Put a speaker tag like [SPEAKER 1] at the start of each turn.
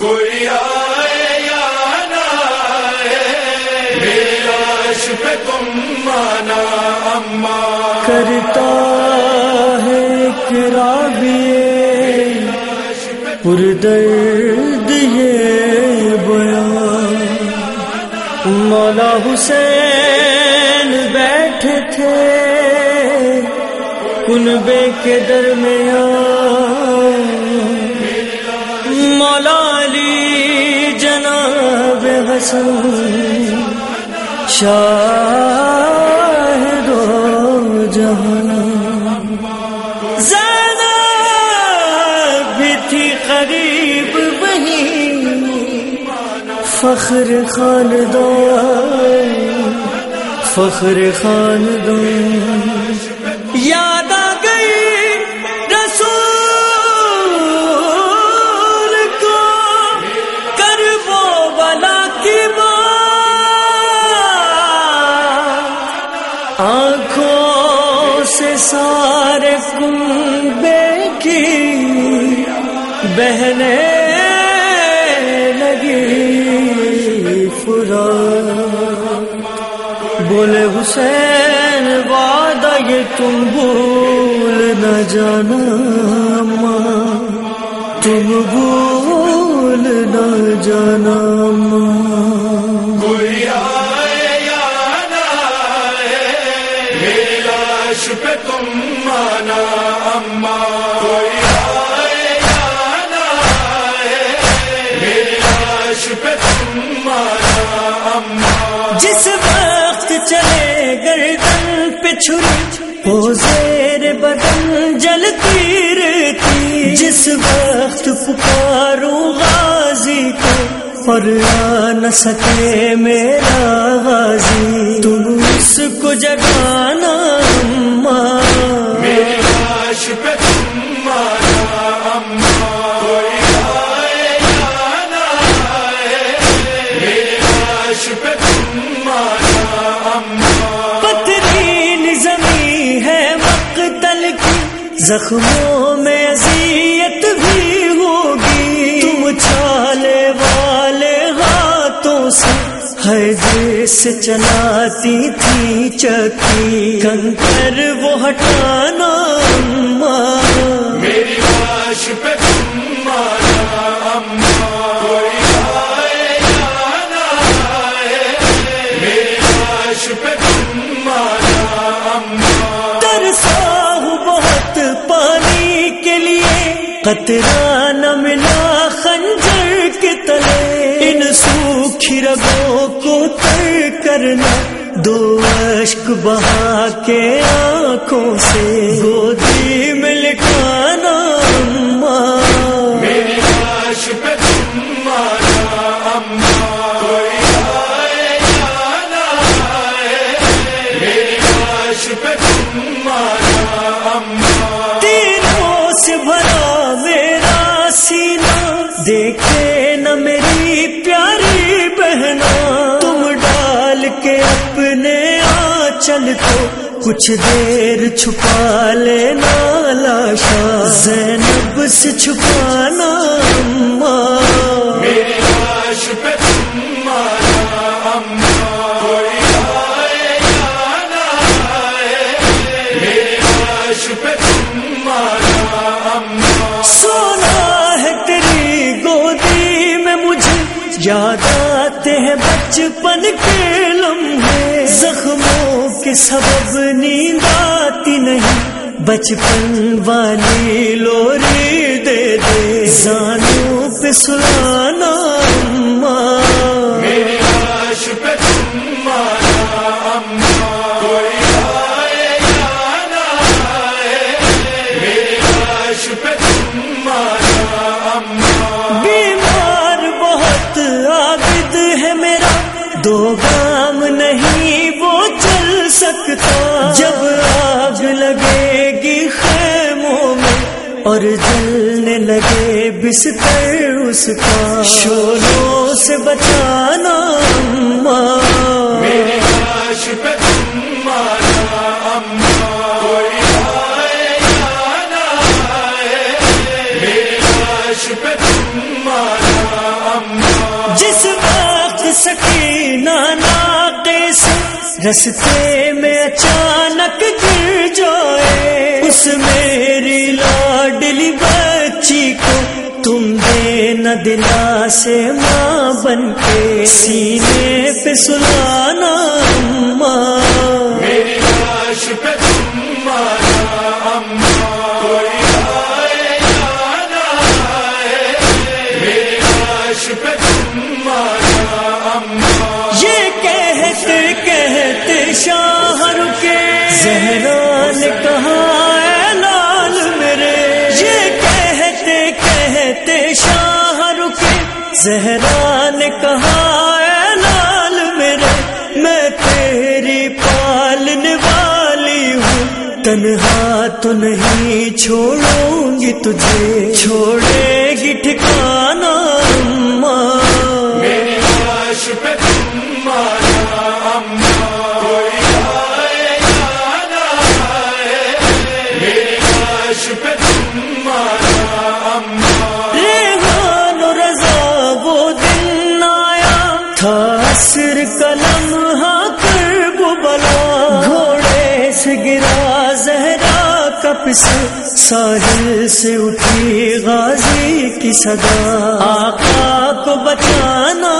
[SPEAKER 1] کوئی آئے یا نہ پہ تم مانا، اما۔
[SPEAKER 2] کرتا ہے پر درد یہ بیان۔ مولا حسین بیٹھے تھے کنبے کے درمیان۔ مولا علی جناب حسن، شاہ دو جہاں۔ زینب بھی تھی قریب وہیں فخر خاندان فخر خاندان یاد سارے کنبے کی بہنے لگی فرا بولے حسین، وعدہ یہ تم بھول نہ جانا، ماں۔ تم بھول نہ جانا، ماں۔ جس وقت چلے گردن پہ چھری ہو زیر بدن جلتی رہتی جس وقت پکاروں غازی کو، اور نہ سکے میرا غازی۔ تم اس کو جگانا ماں
[SPEAKER 1] لاش
[SPEAKER 2] زخموں میں اذیت بھی ہوگی۔ تم چھالے والے ہاتھوں سے ہے جیسے چلاتی تھی چکی۔ کنکر وہ ہٹانا ماں
[SPEAKER 1] میری لاش پہ
[SPEAKER 2] کو تر کرنا دو اشک بہا کے آنکھوں سے۔ گودی میں لکھانا تینوں سے بھرا میرا سینہ دیکھے نہ میری پیاری آنچل کو کچھ دیر چھپا لینا لاشا زینب سے چھپانا ماں
[SPEAKER 1] میری لاش پہ
[SPEAKER 2] سونا ہے تیری گودی میں مجھے یاد آتے ہیں بچپن کے کے سبب نیند آتی نہیں۔ بچپن والی لوری دے دے۔ زانوں پہ سلانا اور جلنے لگے بستر اس کا۔ شولوں سے بچانا
[SPEAKER 1] لاش پہ
[SPEAKER 2] جس وقت سکینہ ناقے سے رستے میں اچانک دے نہ دلا سے ماں بن کے سینے پہ سلانا ماں
[SPEAKER 1] میری لاش پہ
[SPEAKER 2] زہرا نے کہا اے لال میرے؟ میں تیری پالنے والی ہوں۔ تنہا تو نہیں چھوڑوں گی تجھے۔ چھوڑے گی ٹھکان اس ساحل سے اٹھی غازی کی صدا آقا کو بچانا